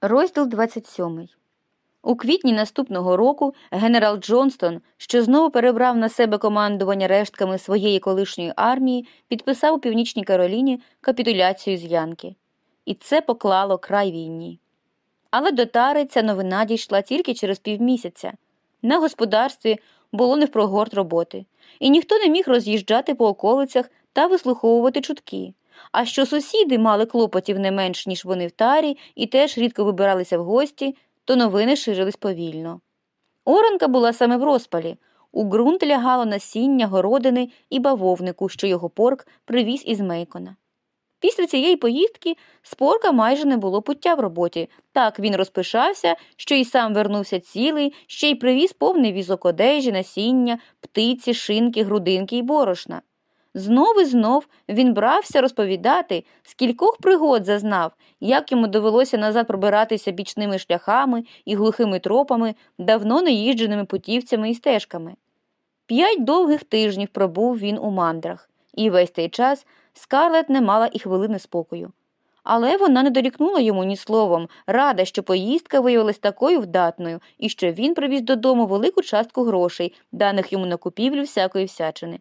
Розділ 27. У квітні наступного року генерал Джонстон, що знову перебрав на себе командування рештками своєї колишньої армії, підписав у Північній Кароліні капітуляцію з Янки. І це поклало край війні. Але до тари ця новина дійшла тільки через півмісяця. На господарстві було не впрогорт роботи, і ніхто не міг роз'їжджати по околицях та вислуховувати чутки. А що сусіди мали клопотів не менш, ніж вони в тарі, і теж рідко вибиралися в гості, то новини ширились повільно. Оранка була саме в розпалі. У ґрунт лягало насіння, городини і бавовнику, що його порк привіз із Мейкона. Після цієї поїздки спорка майже не було пуття в роботі. Так він розпишався, що й сам вернувся цілий, ще й привіз повний візок одежі, насіння, птиці, шинки, грудинки й борошна. Знов і знов він брався розповідати, скількох пригод зазнав, як йому довелося назад пробиратися бічними шляхами і глухими тропами, давно не їждженими путівцями і стежками. П'ять довгих тижнів пробув він у мандрах, і весь цей час скарлет не мала і хвилини спокою. Але вона не дорікнула йому ні словом, рада, що поїздка виявилась такою вдатною і що він привіз додому велику частку грошей, даних йому на купівлю всякої всячини.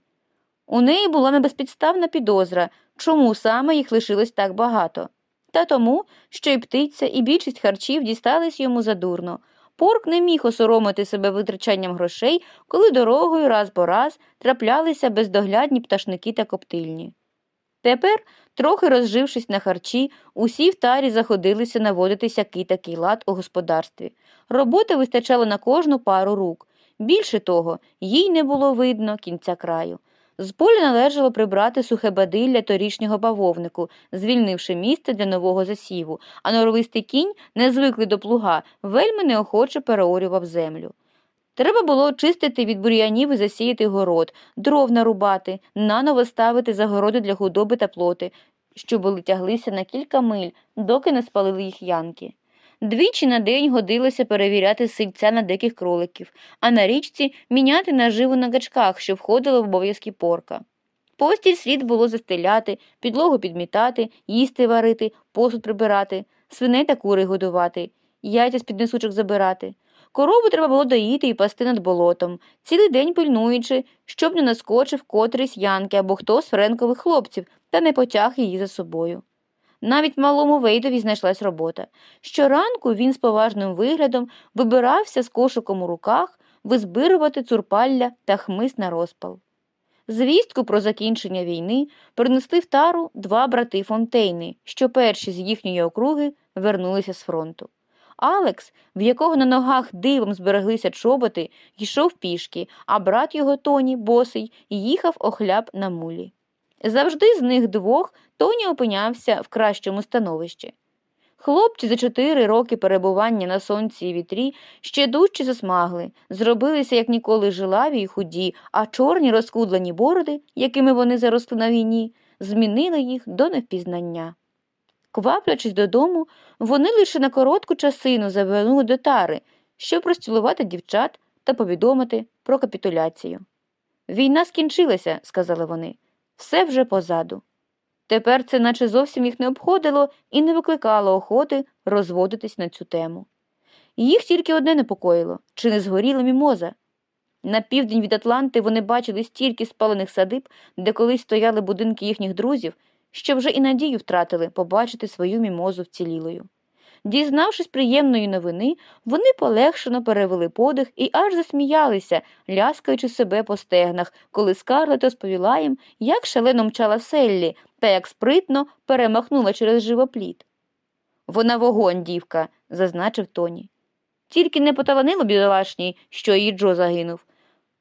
У неї була небезпідставна підозра, чому саме їх лишилось так багато. Та тому, що і птиця, і більшість харчів дістались йому задурно. Порк не міг осоромити себе витрачанням грошей, коли дорогою раз по раз траплялися бездоглядні пташники та коптильні. Тепер, трохи розжившись на харчі, усі в тарі заходилися наводитися китакий лад у господарстві. Роботи вистачало на кожну пару рук. Більше того, їй не було видно кінця краю. З поля належало прибрати сухе бадилля торішнього бавовнику, звільнивши місце для нового засіву, а норовистий кінь, не звиклий до плуга, вельми неохоче переорював землю. Треба було очистити від бур'янів і засіяти город, дров нарубати, наново ставити загороди для худоби та плоти, що були тяглися на кілька миль, доки не спалили їх янки. Двічі на день годилося перевіряти сильця на диких кроликів, а на річці міняти наживу на гачках, що входило в обов'язки порка. Постіль слід було застеляти, підлогу підмітати, їсти варити, посуд прибирати, свиней та кури годувати, яйця з під несучок забирати. Корову треба було доїти і пасти над болотом, цілий день пильнуючи, щоб не наскочив котрийсь янки або хто з френкових хлопців та не потяг її за собою. Навіть малому Вейдові знайшлась робота. Щоранку він з поважним виглядом вибирався з кошиком у руках визбирувати цурпалля та хмис на розпал. Звістку про закінчення війни принесли в тару два брати Фонтейни, що перші з їхньої округи вернулися з фронту. Алекс, в якого на ногах дивом збереглися чоботи, йшов пішки, а брат його Тоні, босий, їхав охляб на мулі. Завжди з них двох Тоні опинявся в кращому становищі. Хлопці за чотири роки перебування на сонці і вітрі ще дужче засмагли, зробилися як ніколи жилаві й худі, а чорні розкудлені бороди, якими вони заросли на війні, змінили їх до невпізнання. Кваплячись додому, вони лише на коротку часину завернули до тари, щоб розцілувати дівчат та повідомити про капітуляцію. Війна скінчилася, сказали вони, все вже позаду. Тепер це наче зовсім їх не обходило і не викликало охоти розводитись на цю тему. Їх тільки одне непокоїло чи не згоріла мімоза. На південь від Атланти вони бачили стільки спалених садиб, де колись стояли будинки їхніх друзів, що вже і надію втратили побачити свою мімозу вцілілою. Дізнавшись приємної новини, вони полегшено перевели подих і аж засміялися, ляскаючи себе по стегнах, коли Скарлет розповіла їм, як шалено мчала Селлі та як спритно перемахнула через живопліт. Вона вогонь, дівка, зазначив Тоні. Тільки не поталанило бідолашній, що її Джо загинув.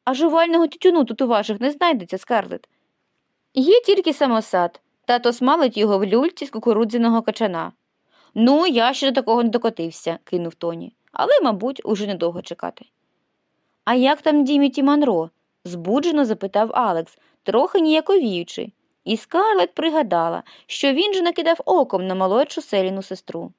А жувального тютюну тут у ваших не знайдеться, Скарлет. Є тільки самосад, тато смалить його в люльці з кукурудзяного качана. Ну, я ще до такого не докотився, кинув Тоні, але, мабуть, уже недовго чекати. А як там Діміті Манро? збуджено запитав Алекс, трохи ніяковіючи, і Скарлет пригадала, що він же накидав оком на молодшу селіну сестру.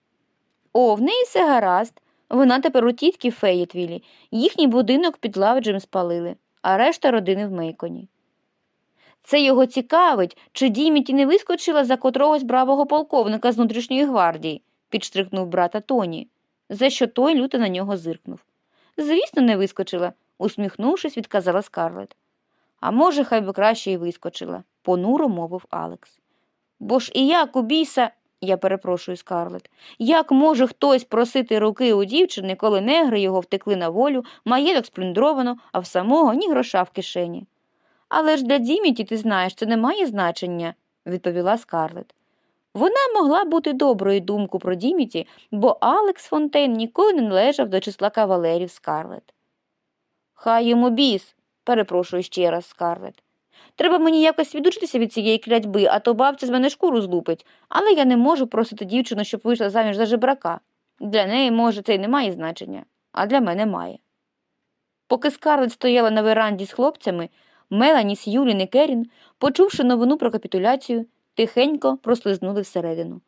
О, в неї все гаразд. Вона тепер у тітки Феєтвілі. Їхній будинок під лавджем спалили, а решта родини в Мейконі. Це його цікавить, чи Діміті не вискочила за котрогось бравого полковника з внутрішньої гвардії, підштрикнув брата Тоні, за що той люто на нього зиркнув. Звісно, не вискочила, усміхнувшись, відказала Скарлет. А може, хай би краще й вискочила, понуро мовив Алекс. Бо ж і як у біса, я перепрошую Скарлет, як може хтось просити руки у дівчини, коли негри його втекли на волю, маєток сплюндровано, а в самого ні гроша в кишені? Але ж для Діміті, ти знаєш, це не має значення, відповіла Скарлет. Вона могла бути доброю думку про Діміті, бо Алекс Фонтейн ніколи не належав до числа кавалерів Скарлет. Хай йому біс, перепрошую ще раз, Скарлет. Треба мені якось відучитися від цієї клятьби, а то бабця з мене шкуру злупить, але я не можу просити дівчину, щоб вийшла заміж за жебрака. Для неї, може, це й не має значення, а для мене має. Поки Скарлет стояла на веранді з хлопцями, Мелані, Сьюлін і Керін, почувши новину про капітуляцію, тихенько прослизнули всередину.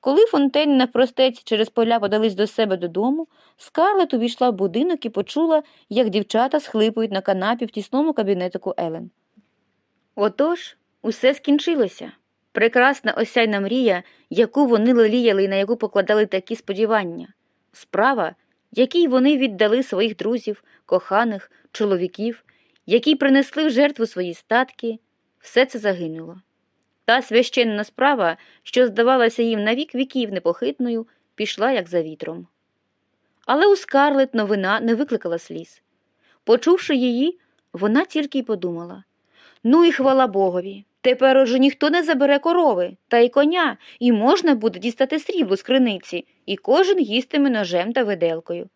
Коли фонтейни навпростець через поля подались до себе додому, Скарлет увійшла в будинок і почула, як дівчата схлипують на канапі в тісному кабінетику Елен. Отож, усе скінчилося. Прекрасна осяйна мрія, яку вони леліяли і на яку покладали такі сподівання, справа, якій вони віддали своїх друзів, коханих, чоловіків, які принесли в жертву свої статки, все це загинуло. Та священна справа, що здавалася їм на вік віків непохитною, пішла як за вітром. Але у Скарлет новина не викликала сліз. Почувши її, вона тільки й подумала ну і хвала Богові. Тепер уже ніхто не забере корови та й коня, і можна буде дістати срібло з криниці, і кожен їстиме ножем та виделкою.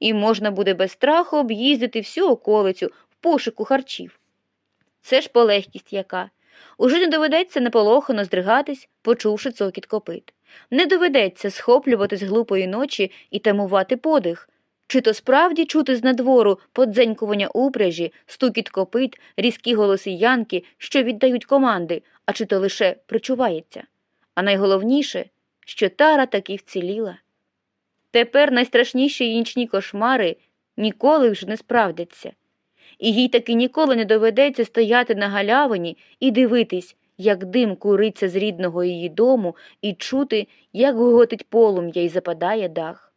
І можна буде без страху об'їздити всю околицю пошуку харчів. Це ж полегкість яка. Уже не доведеться наполохано здригатись, почувши цокіт копит. Не доведеться схоплюватись глупої ночі і тамувати подих. Чи то справді чути з надвору подзенькування упряжі, стукіт копит, різкі голоси янки, що віддають команди, а чи то лише причувається. А найголовніше, що тара таки вціліла. Тепер найстрашніші нічні кошмари ніколи вже не справдяться і їй таки ніколи не доведеться стояти на галявині і дивитись, як дим куриться з рідного її дому, і чути, як гоготить полум'я і западає дах.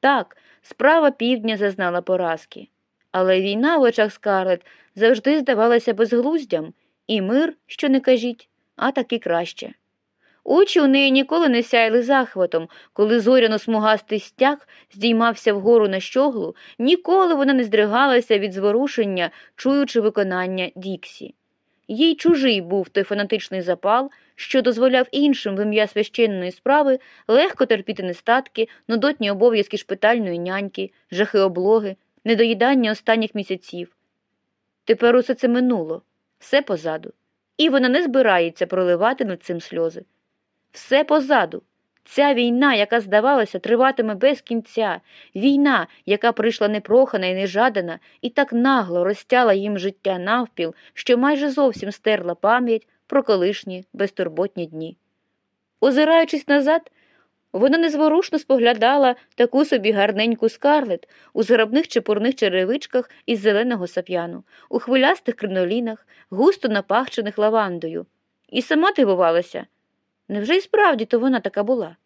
Так, справа півдня зазнала поразки, але війна в очах Скарлет завжди здавалася безглуздям, і мир, що не кажіть, а таки краще. Очі у неї ніколи не сяяли захватом, коли зоряно смугастий стяг здіймався вгору на щоглу, ніколи вона не здригалася від зворушення, чуючи виконання Діксі. Їй чужий був той фанатичний запал, що дозволяв іншим в ім'я священної справи легко терпіти нестатки, нудотні обов'язки шпитальної няньки, жахи облоги, недоїдання останніх місяців. Тепер усе це минуло, все позаду, і вона не збирається проливати над цим сльози. Все позаду. Ця війна, яка, здавалося, триватиме без кінця, війна, яка прийшла непрохана і нежадана, і так нагло розтяла їм життя навпіл, що майже зовсім стерла пам'ять про колишні безтурботні дні. Озираючись назад, вона незворушно споглядала таку собі гарненьку скарлет у зграбних чепурних черевичках із зеленого сап'яну, у хвилястих кринолінах, густо напахчених лавандою, і сама дивувалася. Невже й справді то вона така була?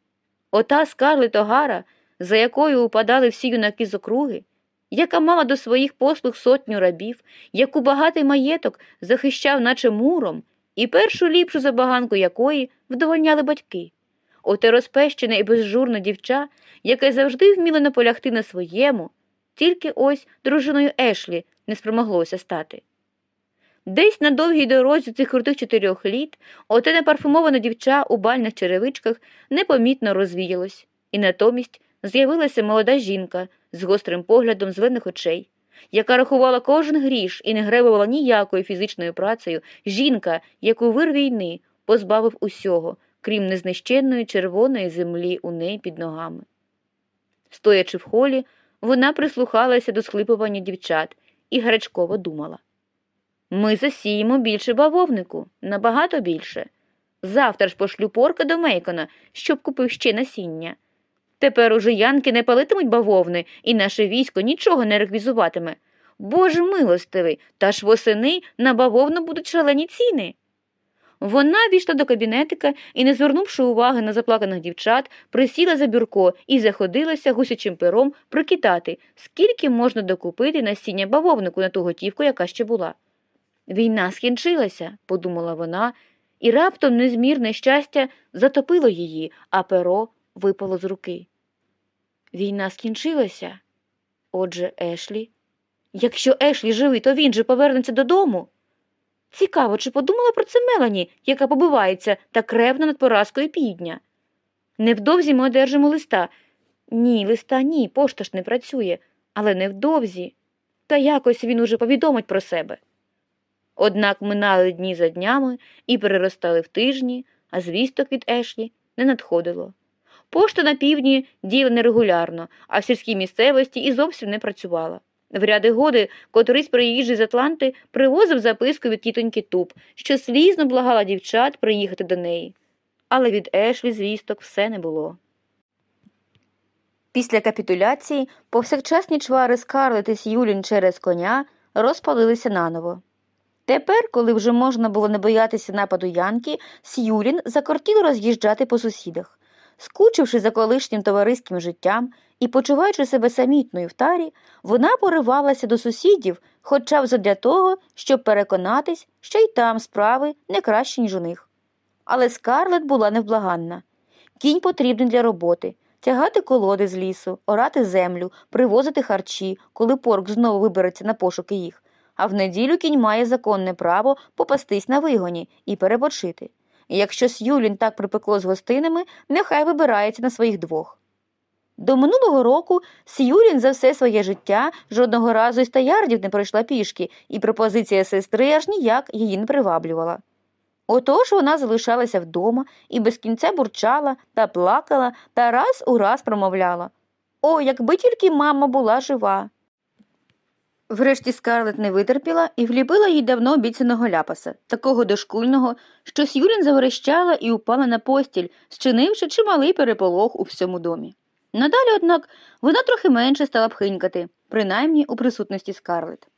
Ота Скарлет Огара, за якою упадали всі юнаки з округи, яка мала до своїх послуг сотню рабів, яку багатий маєток захищав, наче муром, і першу ліпшу забаганку якої вдовольняли батьки. Оте розпещене і безжурне дівча, яке завжди вміло наполягти на своєму, тільки ось дружиною Ешлі не спромоглося стати. Десь на довгій дорозі цих крутих чотирьох літ оте непарфумоване дівча у бальних черевичках непомітно розвіялось, і натомість з'явилася молода жінка з гострим поглядом зелених очей, яка рахувала кожен гріш і не гребувала ніякою фізичною працею, жінка, яку вир війни позбавив усього, крім незнищенної червоної землі у неї під ногами. Стоячи в холі, вона прислухалася до схлипування дівчат і гарячково думала. Ми засіємо більше бавовнику, набагато більше. Завтра ж пошлю порка до Мейкона, щоб купив ще насіння. Тепер уже янки не палитимуть бавовни, і наше військо нічого не реквізуватиме. Боже милостивий, та ж восени на бавовну будуть шалені ціни. Вона війшла до кабінетика і, не звернувши уваги на заплаканих дівчат, присіла за бюрко і заходилася гусячим пером прикидати, скільки можна докупити насіння бавовнику на ту готівку, яка ще була. Війна скінчилася, подумала вона, і раптом незмірне щастя затопило її, а перо випало з руки. Війна скінчилася. Отже, Ешлі. Якщо Ешлі живий, то він же повернеться додому. Цікаво, чи подумала про це Мелані, яка побивається так ревно над поразкою півдня. Невдовзі ми одержимо листа. Ні, листа ні, пошта ж не працює, але невдовзі. Та якось він уже повідомить про себе. Однак минали дні за днями і переростали в тижні, а звісток від Ешлі не надходило. Пошта на півдні діяла нерегулярно, а в сільській місцевості і зовсім не працювала. В ряди годи котрийсь приїжджий з Атланти привозив записку від тітоньки Туп, що слізно благала дівчат приїхати до неї. Але від Ешлі звісток все не було. Після капітуляції повсякчасні чвари Скарлет і С'юлін через коня розпалилися наново. Тепер, коли вже можна було не боятися нападу Янки, С'юлін закортіло роз'їжджати по сусідах. Скучивши за колишнім товариським життям і почуваючи себе самітною в тарі, вона поривалася до сусідів, хоча б задля того, щоб переконатись, що й там справи не кращі, ніж у них. Але скарлет була невблаганна. Кінь потрібен для роботи, тягати колоди з лісу, орати землю, привозити харчі, коли порк знову вибереться на пошуки їх. А в неділю кінь має законне право попастись на вигоні і перепочити. Якщо С'юлін так припекло з гостинами, нехай вибирається на своїх двох. До минулого року С'юлін за все своє життя жодного разу й ста ярдів не пройшла пішки, і пропозиція сестри аж ніяк її не приваблювала. Отож вона залишалася вдома і без кінця бурчала та плакала та раз у раз промовляла О, якби тільки мама була жива. Врешті скарлет не витерпіла і вліпила їй давно обіцяного ляпаса, такого дошкульного, що С'юлін заверещала і упала на постіль, зчинивши чималий переполох у всьому домі. Надалі, однак, вона трохи менше стала пхинькати, принаймні у присутності скарлет.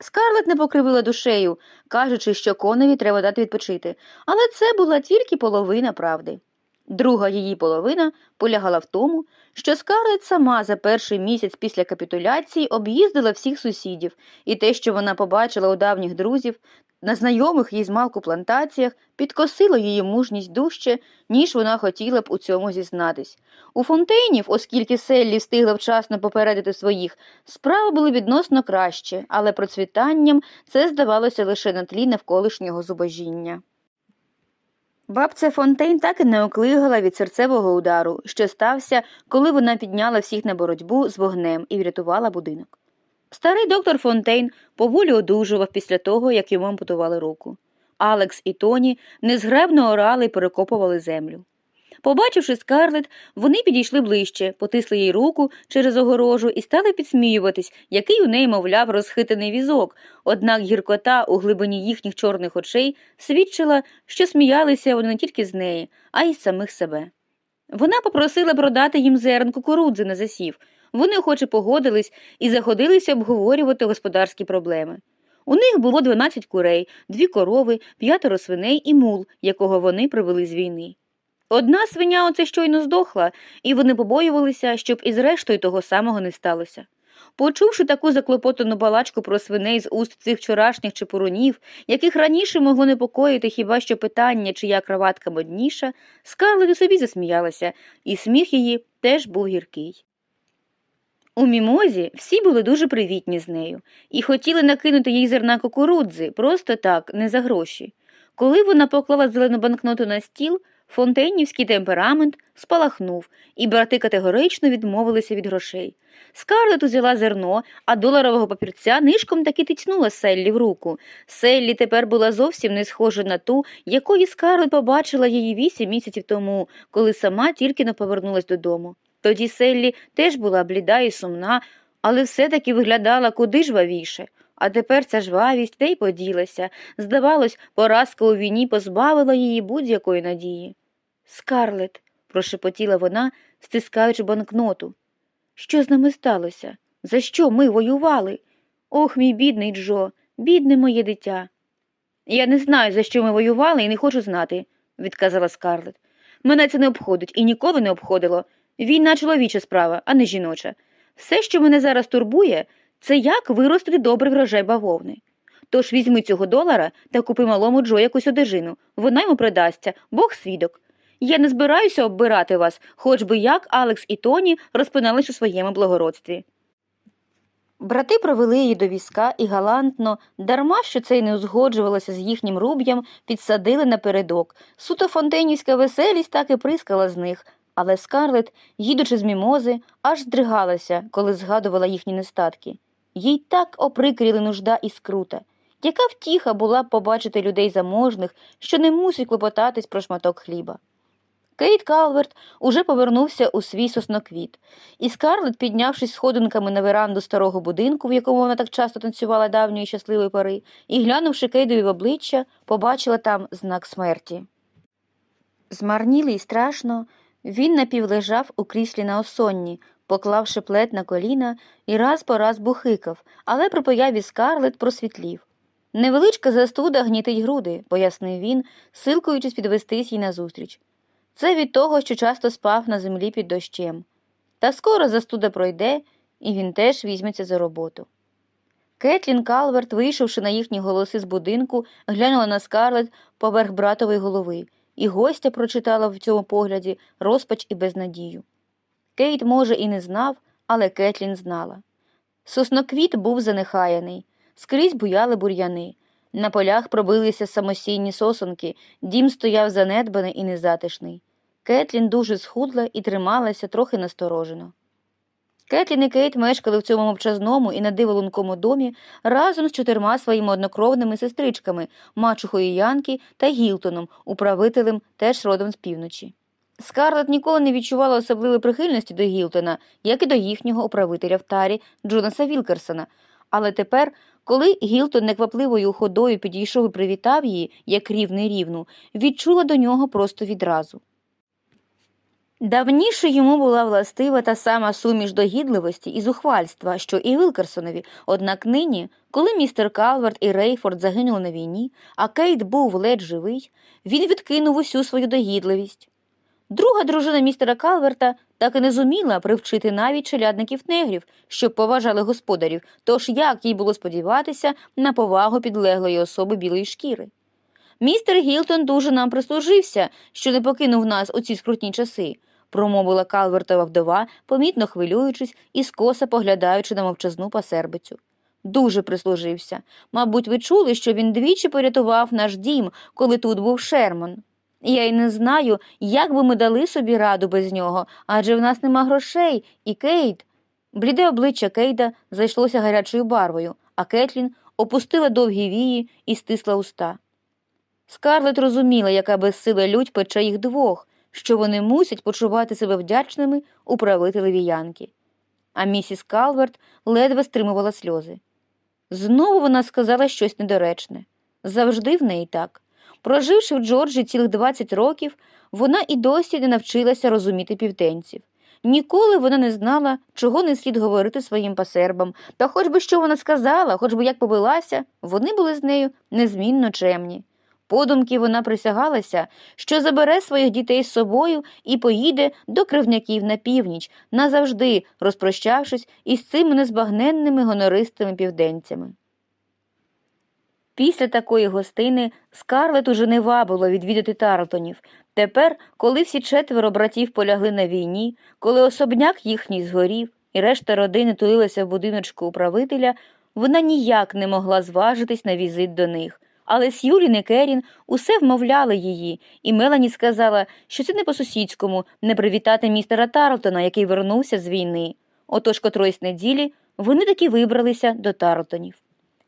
Скарлет не покривила душею, кажучи, що коневі треба дати відпочити, але це була тільки половина правди. Друга її половина полягала в тому, що Скарлет сама за перший місяць після капітуляції об'їздила всіх сусідів, і те, що вона побачила у давніх друзів, на знайомих їй змалку плантаціях, підкосило її мужність дужче, ніж вона хотіла б у цьому зізнатись. У фонтейнів, оскільки Селлі встигла вчасно попередити своїх, справи були відносно краще, але процвітанням це здавалося лише на тлі навколишнього зубожіння. Бабця Фонтейн так і не оклигала від серцевого удару, що стався, коли вона підняла всіх на боротьбу з вогнем і врятувала будинок. Старий доктор Фонтейн поволі одужував після того, як йому ампутували руку. Алекс і Тоні незгребно орали і перекопували землю. Побачивши скарлет, вони підійшли ближче, потисли їй руку через огорожу і стали підсміюватись, який у неї, мовляв, розхитаний візок, однак гіркота у глибині їхніх чорних очей свідчила, що сміялися вони не тільки з неї, а й з самих себе. Вона попросила продати їм зерн кукурудзи на засів. Вони охоче погодились і заходилися обговорювати господарські проблеми. У них було 12 курей, дві корови, п'ятеро свиней і мул, якого вони привели з війни. Одна свиня оце щойно здохла, і вони побоювалися, щоб із рештою того самого не сталося. Почувши таку заклопотану балачку про свиней з уст цих вчорашніх чепурунів, яких раніше могло непокоїти хіба що питання, чия краватка модніша, Скарлет у собі засміялася, і сміх її теж був гіркий. У мімозі всі були дуже привітні з нею і хотіли накинути їй зерна кукурудзи просто так, не за гроші. Коли вона поклала зелену банкноту на стіл, фонтейнівський темперамент спалахнув, і брати категорично відмовилися від грошей. Скарлет узяла зерно, а доларового папірця нишком таки тицнула Селлі в руку. Селлі тепер була зовсім не схожа на ту, якої Скарлет побачила її вісім місяців тому, коли сама тільки не повернулась додому. Тоді Селлі теж була бліда і сумна, але все-таки виглядала куди жвавіше. А тепер ця жвавість де й поділася. Здавалось, поразка у війні позбавила її будь-якої надії. Скарлет, прошепотіла вона, стискаючи банкноту. Що з нами сталося? За що ми воювали? Ох, мій бідний Джо, бідне моє дитя. Я не знаю, за що ми воювали, і не хочу знати, відказала Скарлет. Мене це не обходить і ніколи не обходило. Війна чоловіча справа, а не жіноча. Все, що мене зараз турбує, це як виростити добрий врожай бавовни. Тож візьми цього долара та купи малому Джо якусь одежину. Вона йому придасться, Бог свідок. Я не збираюся оббирати вас, хоч би як Алекс і Тоні розпинались у своєму благородстві. Брати провели її до візка і галантно, дарма що це й не узгоджувалося з їхнім руб'ям, підсадили напередок. Суто фонтенівська веселість так і прискала з них, але скарлет, їдучи з мімози, аж здригалася, коли згадувала їхні нестатки. Їй так оприкріли нужда і скрута. Яка втіха була б побачити людей заможних, що не мусять клопотатись про шматок хліба. Кейт Калверт уже повернувся у свій сосноквіт, і Скарлет, піднявшись сходинками на веранду старого будинку, в якому вона так часто танцювала давньої щасливої пори, і, глянувши Кейдові в обличчя, побачила там знак смерті. Змарнілий і страшно, він напівлежав у кріслі на осонні, поклавши плед на коліна і раз по раз бухикав, але при появі скарлет просвітлів. Невеличка застуда гнітить груди, пояснив він, силкуючись підвестись їй назустріч. Це від того, що часто спав на землі під дощем. Та скоро застуда пройде, і він теж візьметься за роботу. Кетлін Калверт, вийшовши на їхні голоси з будинку, глянула на скарлет поверх братової голови, і гостя прочитала в цьому погляді розпач і безнадію. Кейт, може, і не знав, але Кетлін знала. Сосноквіт був занехаяний, скрізь буяли бур'яни. На полях пробилися самосійні сосонки, дім стояв занедбаний і незатишний. Кетлін дуже схудла і трималася трохи насторожено. Кетлін і Кейт мешкали в цьому мовчазному і надиволункому домі разом з чотирма своїми однокровними сестричками, мачухою Янки та Гілтоном, управителем теж родом з півночі. Скарлет ніколи не відчувала особливої прихильності до Гілтона, як і до їхнього управителя в тарі Джонаса Вілкерсона, але тепер, коли Гілтон неквапливою ходою підійшов і привітав її, як рівний рівну, відчула до нього просто відразу. Давніше йому була властива та сама суміш догідливості і зухвальства, що і Вилкерсонові, однак нині, коли містер Калверт і Рейфорд загинули на війні, а Кейт був ледь живий, він відкинув усю свою догідливість. Друга дружина містера Калверта так і не зуміла привчити навіть челядників негрів, щоб поважали господарів, тож як їй було сподіватися на повагу підлеглої особи білої шкіри. Містер Гілтон дуже нам прислужився, що не покинув нас у ці скрутні часи, промовила Калвертова вдова, помітно хвилюючись і скоса поглядаючи на мовчазну пасербицю. Дуже прислужився. Мабуть, ви чули, що він двічі порятував наш дім, коли тут був Шерман. Я й не знаю, як би ми дали собі раду без нього, адже в нас нема грошей, і Кейт. Бліде обличчя Кейда зайшлося гарячою барвою, а Кетлін опустила довгі вії і стисла уста. Скарлет розуміла, яка безсила лють пече їх двох, що вони мусять почувати себе вдячними управителеві Янки. А місіс Калверт ледве стримувала сльози. Знову вона сказала щось недоречне. Завжди в неї так. Проживши в Джорджі цілих 20 років, вона і досі не навчилася розуміти південців. Ніколи вона не знала, чого не слід говорити своїм пасербам, та хоч би що вона сказала, хоч би як побилася, вони були з нею незмінно чемні. Подумки вона присягалася, що забере своїх дітей з собою і поїде до кривняків на північ, назавжди розпрощавшись із цими незбагненними гонористими південцями. Після такої гостини Скарлет уже не вабило відвідати Тарлтонів. Тепер, коли всі четверо братів полягли на війні, коли особняк їхній згорів і решта родини тулилася в будиночку управителя, вона ніяк не могла зважитись на візит до них. Але Сьюлін і Керін усе вмовляли її, і Мелані сказала, що це не по-сусідському не привітати містера Тарлтона, який вернувся з війни. Отож котроїсь неділі вони таки вибралися до Тарлтонів.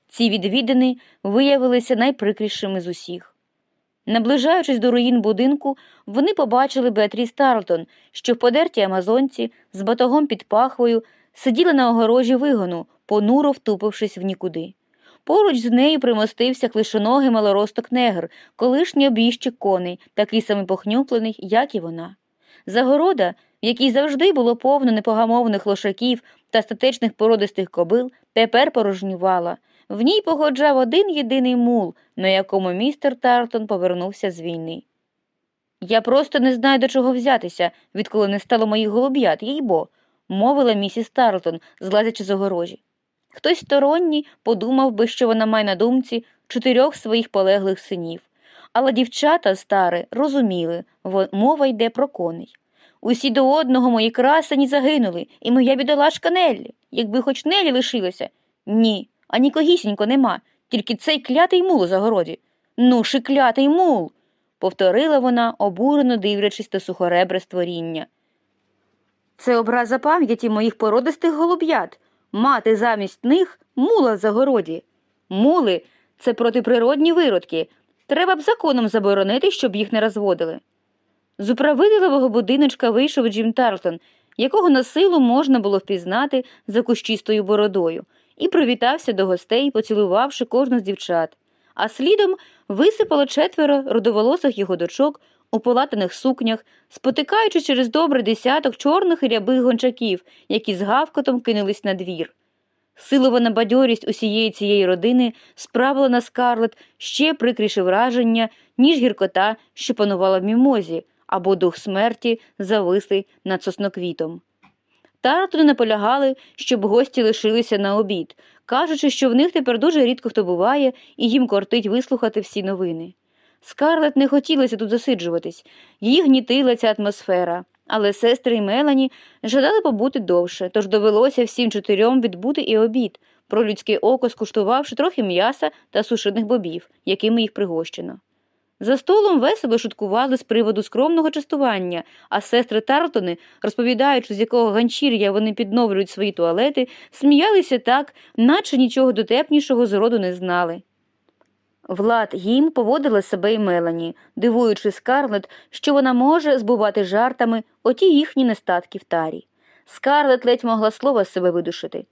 Ці відвідини виявилися найприкрішими з усіх. Наближаючись до руїн будинку, вони побачили Беатріс Тарлтон, що в подертій амазонці з батогом під пахвою сиділа на огорожі вигону, понуро втупившись в нікуди. Поруч з нею примостився клишоногий малоросток негр, колишній обіжчик коней, такий самий похнюплений, як і вона. Загорода, в якій завжди було повно непогамовних лошаків та статечних породистих кобил, тепер порожнювала. В ній походжав один єдиний мул, на якому містер Тартон повернувся з війни. Я просто не знаю, до чого взятися, відколи не стало моїх голуб'ят, їй бо, мовила місіс Тарлтон, злазячи з огорожі. Хтось сторонній подумав би, що вона має на думці чотирьох своїх полеглих синів. Але дівчата старе розуміли, мова йде про коней. Усі до одного мої красені загинули, і моя бідолашка Неллі. Якби хоч Неллі лишилося. Ні, а нікогісінько нема, тільки цей клятий мул у загороді. Ну, ши клятий мул. повторила вона, обурено дивлячись на сухоребре створіння. Це образа пам'яті моїх породистих голуб'ят, мати замість них мула в загороді. Мули це протиприродні виродки. Треба б законом заборонити, щоб їх не розводили. З управителевого будиночка вийшов Джим Тарлтон, якого на силу можна було впізнати за кущистою бородою, і привітався до гостей, поцілувавши кожну з дівчат. А слідом висипало четверо родоволосих його дочок у полатаних сукнях, спотикаючи через добрий десяток чорних і рябих гончаків, які з гавкотом кинулись на двір. Силована бадьорість усієї цієї родини справила на скарлет ще прикріше враження, ніж гіркота, що панувала в мімозі, або дух смерті завислий над сосноквітом. Тартони наполягали, щоб гості лишилися на обід, кажучи, що в них тепер дуже рідко хто буває, і їм кортить вислухати всі новини. Скарлет не хотілося тут засиджуватись, її гнітила ця атмосфера, але сестри й Мелані жадали побути довше, тож довелося всім чотирьом відбути і обід, про людське око скуштувавши трохи м'яса та сушених бобів, якими їх пригощено. За столом весело шуткували з приводу скромного частування, а сестри Тартони, розповідаючи, з якого ганчір'я вони підновлюють свої туалети, сміялися так, наче нічого дотепнішого з роду не знали. Влад їм поводила себе й Мелані, дивуючи Скарлет, що вона може збувати жартами оті їхні нестатки в тарі. Скарлет ледь могла слова з себе видушити.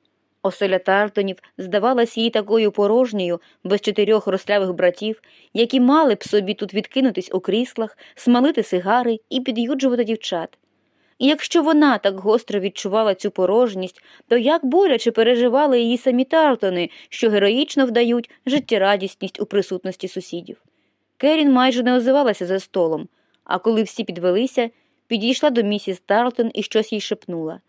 Оселя Тартонів здавалась їй такою порожньою, без чотирьох рослявих братів, які мали б собі тут відкинутись у кріслах, смалити сигари і під'юджувати дівчат. І якщо вона так гостро відчувала цю порожність, то як боляче переживали її самі Тартони, що героїчно вдають життєрадісність у присутності сусідів. Керін майже не озивалася за столом, а коли всі підвелися, підійшла до місіс Тарлтон і щось їй шепнула.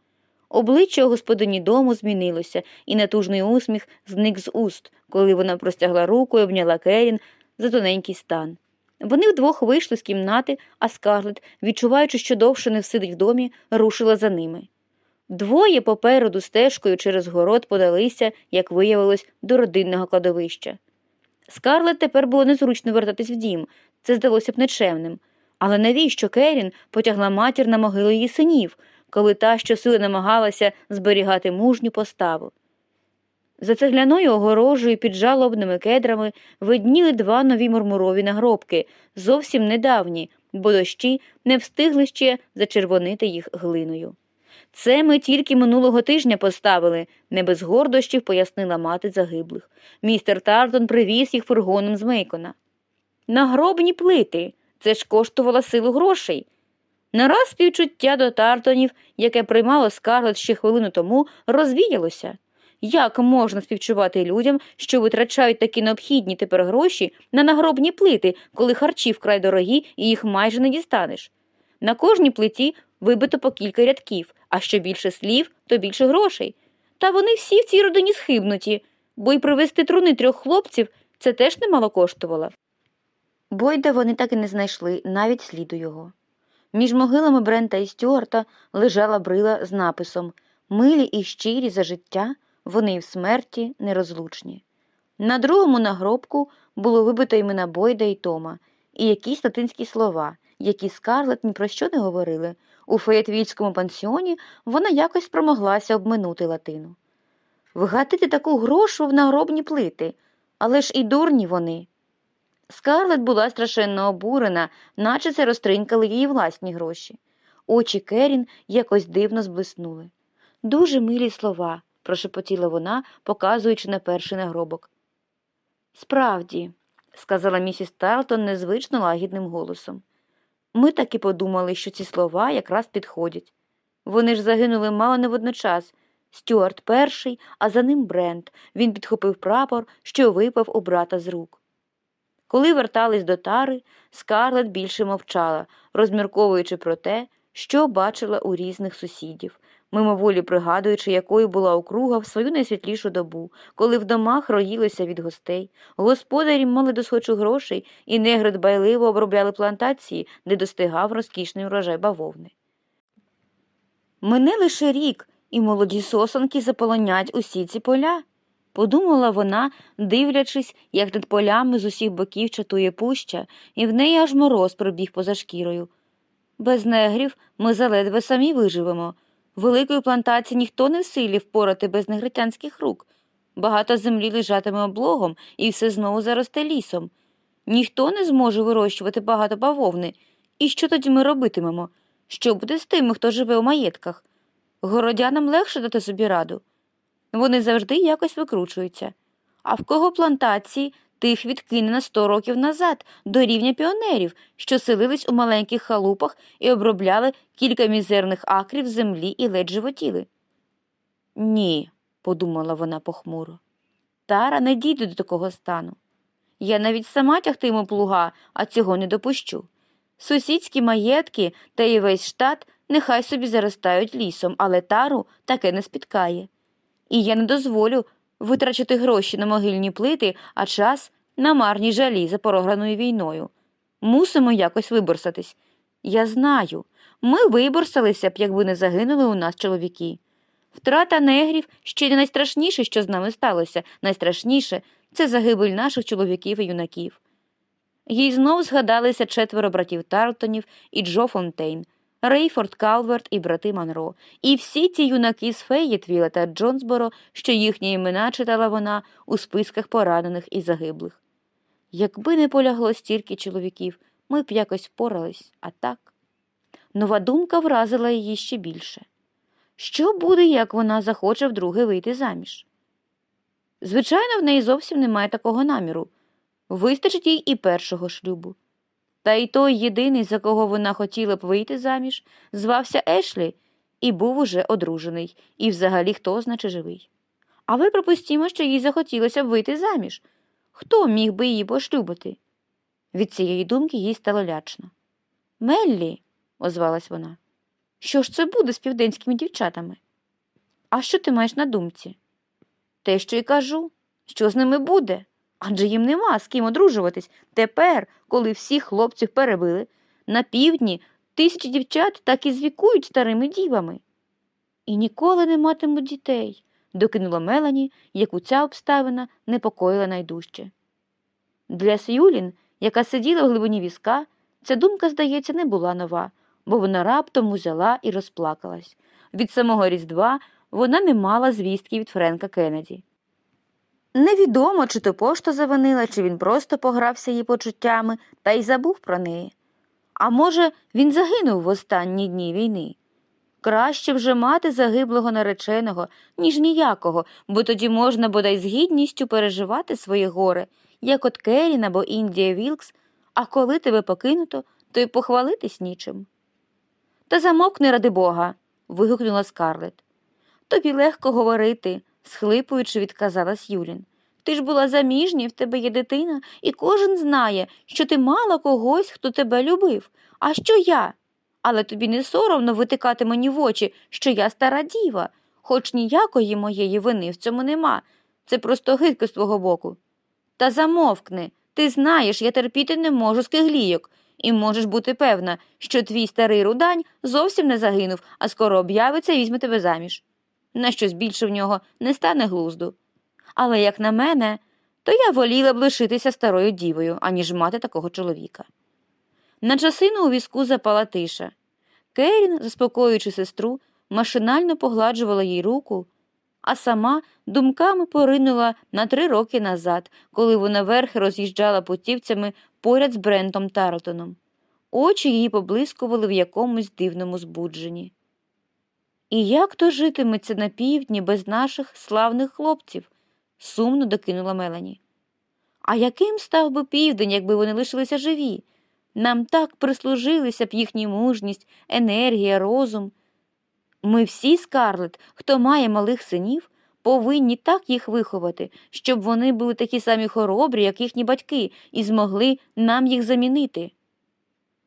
Обличчя господині дому змінилося, і натужний усміх зник з уст, коли вона простягла руку і обняла Керін за тоненький стан. Вони вдвох вийшли з кімнати, а Скарлет, відчуваючи, що довше не всидить в домі, рушила за ними. Двоє попереду стежкою через город подалися, як виявилось, до родинного кладовища. Скарлет тепер було незручно вертатись в дім, це здалося б нечемним. Але навіщо Керін потягла матір на могилу її синів, коли та щосили намагалася зберігати мужню поставу? За цегляною огорожею під жалобними кедрами видніли два нові мурмурові нагробки, зовсім недавні, бо дощі не встигли ще зачервонити їх глиною. Це ми тільки минулого тижня поставили, не без гордощів пояснила мати загиблих. Містер Тартон привіз їх фургоном з Мейкона. Нагробні плити, це ж коштувало силу грошей. Нараз співчуття до Тартонів, яке приймало Скарлет ще хвилину тому, розвіялося. Як можна співчувати людям, що витрачають такі необхідні тепер гроші на нагробні плити, коли харчі вкрай дорогі і їх майже не дістанеш? На кожній плиті вибито по кілька рядків, а що більше слів, то більше грошей. Та вони всі в цій родині схибнуті, бо й привезти труни трьох хлопців це теж немало коштувало. Бойда вони так і не знайшли навіть сліду його. Між могилами Брента і Стюарта лежала брила з написом Милі і щирі за життя, вони в смерті нерозлучні. На другому нагробку було вибито імена Бойда і Тома і якісь латинські слова, які Скарлет ні про що не говорили. У феєтвільському пансіоні вона якось спромоглася обминути латину. Вгатити таку грошу в нагробні плити, але ж і дурні вони. Скарлет була страшенно обурена, наче це розтринкали її власні гроші. Очі Керін якось дивно зблиснули. Дуже милі слова, прошепотіла вона, показуючи на перший нагробок. Справді, сказала місіс Тарлтон незвично лагідним голосом. Ми так і подумали, що ці слова якраз підходять. Вони ж загинули мало не водночас, Стюарт перший, а за ним Брент. Він підхопив прапор, що випав у брата з рук. Коли вертались до тари, скарлет більше мовчала, розмірковуючи про те, що бачила у різних сусідів, мимоволі пригадуючи, якою була округа в свою найсвітлішу добу, коли в домах роїлися від гостей, господарі мали досхочу грошей, і негри дбайливо обробляли плантації, де достигав розкішний урожай бавовни. Мине лише рік, і молоді сосонки заполонять усі ці поля, подумала вона, дивлячись, як над полями з усіх боків чатує пуща, і в неї аж мороз пробіг поза шкірою. Без негрів ми заледве самі виживемо. Великої плантації ніхто не в силі впорати без негритянських рук. Багато землі лежатиме облогом і все знову заросте лісом. Ніхто не зможе вирощувати багато бавовни. І що тоді ми робитимемо? Що буде з тими, хто живе у маєтках? Городянам легше дати собі раду. Вони завжди якось викручуються. А в кого плантації тих відкине на сто років назад до рівня піонерів, що селились у маленьких халупах і обробляли кілька мізерних акрів землі і ледь животіли. Ні, подумала вона похмуро. Тара не дійде до такого стану. Я навіть сама тягтиму плуга, а цього не допущу. Сусідські маєтки та й весь штат нехай собі заростають лісом, але тару таке не спіткає. І я не дозволю витрачати гроші на могильні плити, а час на марні жалі за програною війною. Мусимо якось виборсатись. Я знаю, ми виборсалися б, якби не загинули у нас чоловіки. Втрата негрів ще не найстрашніше, що з нами сталося. Найстрашніше це загибель наших чоловіків і юнаків. Їй знов згадалися четверо братів Тарлтонів і Джо Фонтейн, Рейфорд Калверт і брати Манро, і всі ті юнаки з Феєтвіла та Джонсборо, що їхні імена читала вона у списках поранених і загиблих. Якби не полягло стільки чоловіків, ми б якось впорались, а так. Нова думка вразила її ще більше. Що буде, як вона захоче вдруге вийти заміж? Звичайно, в неї зовсім немає такого наміру. Вистачить їй і першого шлюбу. Та й той єдиний, за кого вона хотіла б вийти заміж, звався Ешлі і був уже одружений, і взагалі хто значить живий. Але припустімо, що їй захотілося б вийти заміж. Хто міг би її пошлюбити? Від цієї думки їй стало лячно. Меллі, озвалась вона, що ж це буде з південськими дівчатами? А що ти маєш на думці? Те, що й кажу, що з ними буде? Адже їм нема з ким одружуватись. Тепер, коли всіх хлопців перебили, на півдні тисячі дівчат так і звікують старими дівами. І ніколи не матимуть дітей, докинула Мелані, яку ця обставина непокоїла найдужче. Для Сюлін, яка сиділа в глибині візка, ця думка, здається, не була нова, бо вона раптом узяла і розплакалась. Від самого Різдва вона не мала звістки від Френка Кеннеді. Невідомо, чи то пошта завинила, чи він просто погрався її почуттями та й забув про неї. А може, він загинув в останні дні війни. Краще вже мати загиблого нареченого, ніж ніякого, бо тоді можна бодай з гідністю переживати своє горе, як от Керін або Індія Вілкс, а коли тебе покинуто, то й похвалитись нічим. Та замовкни, ради бога. вигукнула Скарлет. Тобі легко говорити, схлипуючи, відказалась Юлін. Ти ж була заміжня, в тебе є дитина, і кожен знає, що ти мала когось, хто тебе любив. А що я? Але тобі не соромно витикати мені в очі, що я стара діва, хоч ніякої моєї вини в цьому нема. Це просто гидко з твого боку. Та замовкни. Ти знаєш, я терпіти не можу скиглійок, і можеш бути певна, що твій старий рудань зовсім не загинув, а скоро об'явиться і візьме тебе заміж. На щось більше в нього не стане глузду. Але, як на мене, то я воліла б лишитися старою дівою, аніж мати такого чоловіка. На часину у візку запала тиша. Керін, заспокоюючи сестру, машинально погладжувала їй руку, а сама думками поринула на три роки назад, коли вона верхи роз'їжджала путівцями поряд з Брентом Тарлтоном. Очі її поблискували в якомусь дивному збудженні. І як то житиметься на півдні без наших славних хлопців? сумно докинула Мелані. А яким став би південь, якби вони лишилися живі? Нам так прислужилися б їхні мужність, енергія, розум. Ми всі, Скарлет, хто має малих синів, повинні так їх виховати, щоб вони були такі самі хоробрі, як їхні батьки, і змогли нам їх замінити.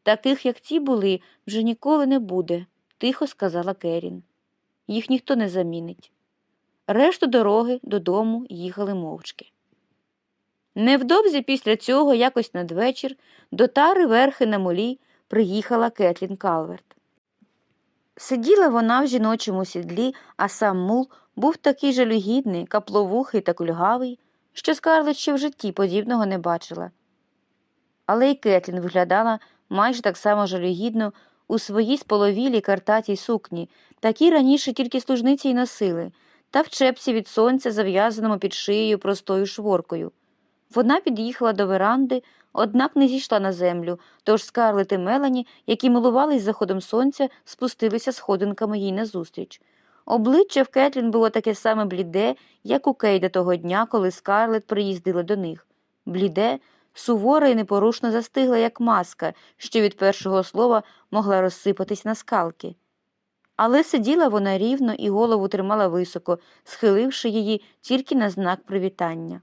Таких, як ті були, вже ніколи не буде, тихо сказала Керін. Їх ніхто не замінить. Решту дороги додому їхали мовчки. Невдовзі після цього, якось надвечір, до тари верхи на молі приїхала Кетлін Калверт. Сиділа вона в жіночому сідлі, а сам мул був такий жалюгідний, капловухий та кульгавий, що Скарлет ще в житті подібного не бачила. Але й Кетлін виглядала майже так само жалюгідно у своїй споловілій картатій сукні, такі раніше тільки служниці й носили, та в чепці від сонця, зав'язаному під шиєю простою шворкою. Вона під'їхала до веранди, однак не зійшла на землю, тож Скарлет і Мелані, які милувались заходом сонця, спустилися сходинками їй назустріч. Обличчя в Кетлін було таке саме бліде, як у Кейда того дня, коли Скарлет приїздила до них. Бліде, сувора і непорушно застигла, як маска, що від першого слова могла розсипатись на скалки. Але сиділа вона рівно і голову тримала високо, схиливши її тільки на знак привітання.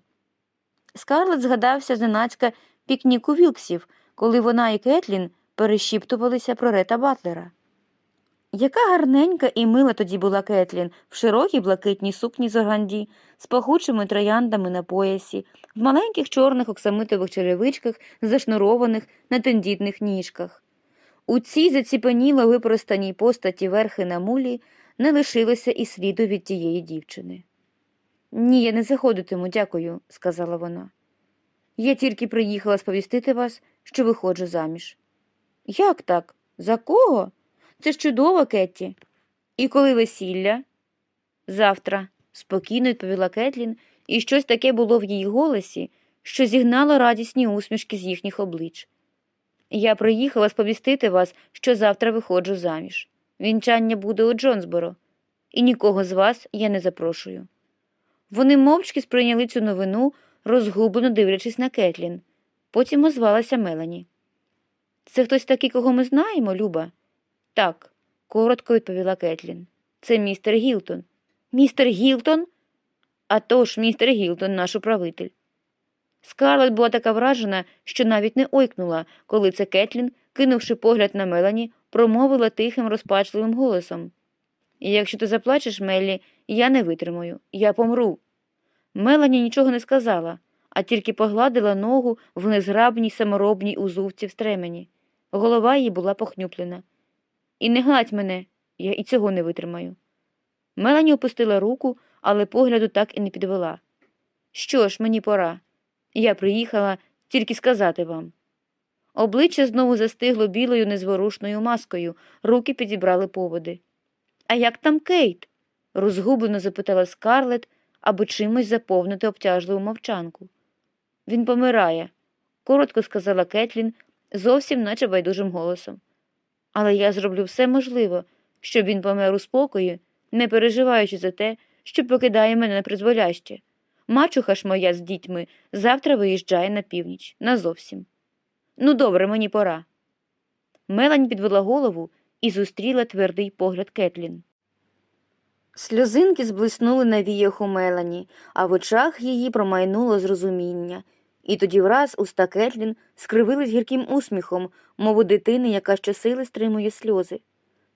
Скарлет згадався зненацька пікніку Вілксів, коли вона і Кетлін перешіптувалися про Рета Батлера. Яка гарненька і мила тоді була Кетлін в широкій блакитній сукні з органді, з пахучими трояндами на поясі, в маленьких чорних оксамитових черевичках, зашнурованих на тендітних ніжках. У цій заціпеніло випростаній постаті верхи на мулі не лишилося і сліду від тієї дівчини. Ні, я не заходитиму, дякую, сказала вона. Я тільки приїхала сповістити вас, що виходжу заміж. Як так? За кого? Це ж чудово, Кетті. І коли весілля? Завтра, спокійно відповіла Кетлін, і щось таке було в її голосі, що зігнало радісні усмішки з їхніх облич. Я приїхала сповістити вас, що завтра виходжу заміж. Вінчання буде у Джонсборо, і нікого з вас я не запрошую. Вони мовчки сприйняли цю новину, розгублено дивлячись на Кетлін. Потім озвалася Мелані. Це хтось такий, кого ми знаємо, Люба? Так, коротко відповіла Кетлін. Це містер Гілтон. Містер Гілтон? «А тож, містер Гілтон, наш управитель. Скарлет була така вражена, що навіть не ойкнула, коли це Кетлін, кинувши погляд на Мелані, промовила тихим, розпачливим голосом. Якщо ти заплачеш, Меллі, я не витримаю, я помру. Мелані нічого не сказала, а тільки погладила ногу в незграбній саморобній узувці в стремені. Голова її була похнюплена. І не гладь мене, я і цього не витримаю. Мелані опустила руку, але погляду так і не підвела. Що ж, мені пора. Я приїхала тільки сказати вам. Обличчя знову застигло білою незворушною маскою, руки підібрали поводи. А як там Кейт? розгублено запитала Скарлет, аби чимось заповнити обтяжливу мовчанку. Він помирає, коротко сказала Кетлін, зовсім наче байдужим голосом. Але я зроблю все можливе, щоб він помер у спокої, не переживаючи за те, що покидає мене на призволяще. Мачуха ж моя з дітьми завтра виїжджає на північ, назовсім. Ну, добре, мені пора. Мелань підвела голову і зустріла твердий погляд Кетлін. Сльозинки зблиснули на віях у Мелані, а в очах її промайнуло зрозуміння. І тоді враз уста Кетлін скривились гірким усміхом, мов у дитини, яка щосили стримує сльози.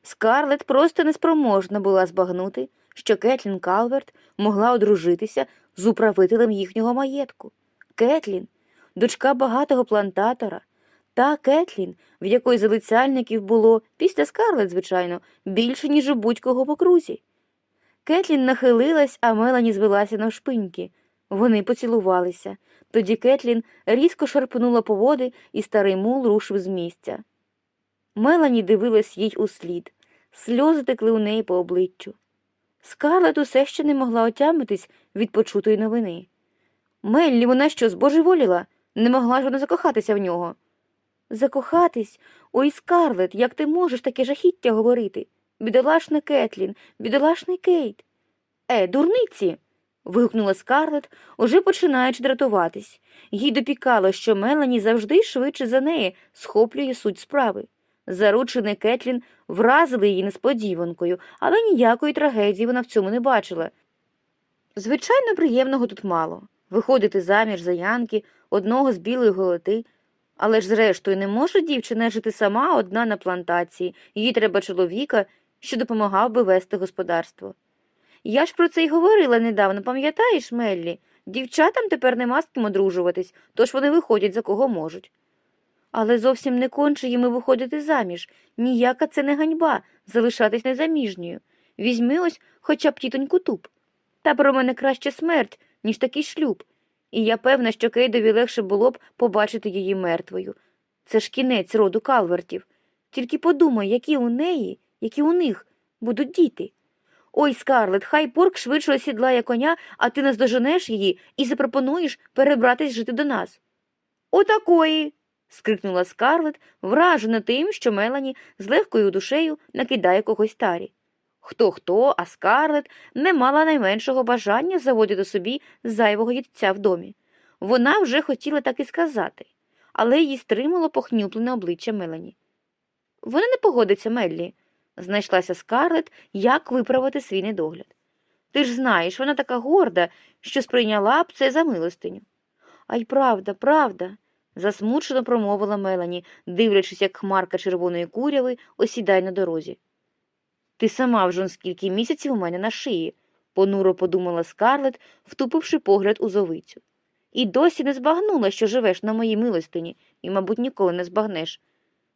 Скарлет просто неспроможна була збагнути, що Кетлін Калверт могла одружитися з управителем їхнього маєтку. Кетлін, дочка багатого плантатора, та Кетлін, в якої залицяльників було, після Скарлет, звичайно, більше, ніж у будь-кого в окрузі. Кетлін нахилилась, а Мелані звелася навшпиньки. Вони поцілувалися. Тоді Кетлін різко шарпнула поводи, і старий мул рушив з місця. Мелані дивилась їй услід. Сльози текли у неї по обличчю. Скарлет усе ще не могла отямитись від почутої новини. Меллі, вона що, збожеволіла? Не могла ж вона закохатися в нього. Закохатись? Ой, Скарлет, як ти можеш таке жахіття говорити? Бідолашна Кетлін, бідолашний Кейд. Е, дурниці. вигукнула Скарлет, уже починаючи дратуватись. Їй допікало, що Мелані завжди швидше за неї схоплює суть справи. Заручений Кетлін вразили її несподіванкою, але ніякої трагедії вона в цьому не бачила. Звичайно, приємного тут мало виходити заміж за Янки, одного з білої голоти. Але ж, зрештою, не може дівчина жити сама одна на плантації, їй треба чоловіка, що допомагав би вести господарство. Я ж про це й говорила недавно, пам'ятаєш, Меллі? Дівчатам тепер нема з ким одружуватись, тож вони виходять за кого можуть. Але зовсім не конче їм виходити заміж. Ніяка це не ганьба залишатись незаміжньою. Візьми ось хоча б тітоньку туп. Та про мене краще смерть, ніж такий шлюб. І я певна, що Кейдові легше було б побачити її мертвою. Це ж кінець роду калвертів. Тільки подумай, які у неї, які у них будуть діти. Ой, Скарлет, хай порк швидше осідлає коня, а ти наздоженеш її і запропонуєш перебратись жити до нас. Отакої. Скрикнула Скарлет, вражена тим, що Мелані з легкою душею накидає когось тарі. Хто хто, а Скарлет не мала найменшого бажання заводити собі зайвого їдця в домі. Вона вже хотіла так і сказати, але її стримало похнюплене обличчя Мелані. Вона не погодиться, Меллі, знайшлася Скарлет, як виправити свій недогляд. Ти ж знаєш, вона така горда, що сприйняла б це за милостиню. А й правда, правда, засмучено промовила Мелані, дивлячись, як хмарка червоної куряви осідає на дорозі. Ти сама вже скільки місяців у мене на шиї, понуро подумала Скарлет, втупивши погляд у зовицю. І досі не збагнула, що живеш на моїй милостині, і, мабуть, ніколи не збагнеш.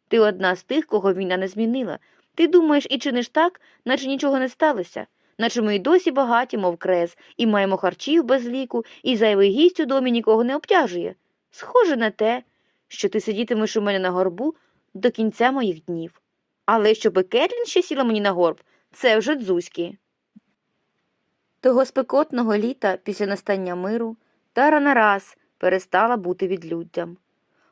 Ти одна з тих, кого війна не змінила. Ти думаєш і чиниш так, наче нічого не сталося, наче ми й досі багаті, мов крез, і маємо харчів без ліку, і зайвий гість у домі нікого не обтяжує. Схоже на те, що ти сидітимеш у мене на горбу до кінця моїх днів. Але щоби Кетлін ще сіла мені на горб, це вже дзузьки. Того спекотного літа після настання миру Тара нараз перестала бути відлюддям.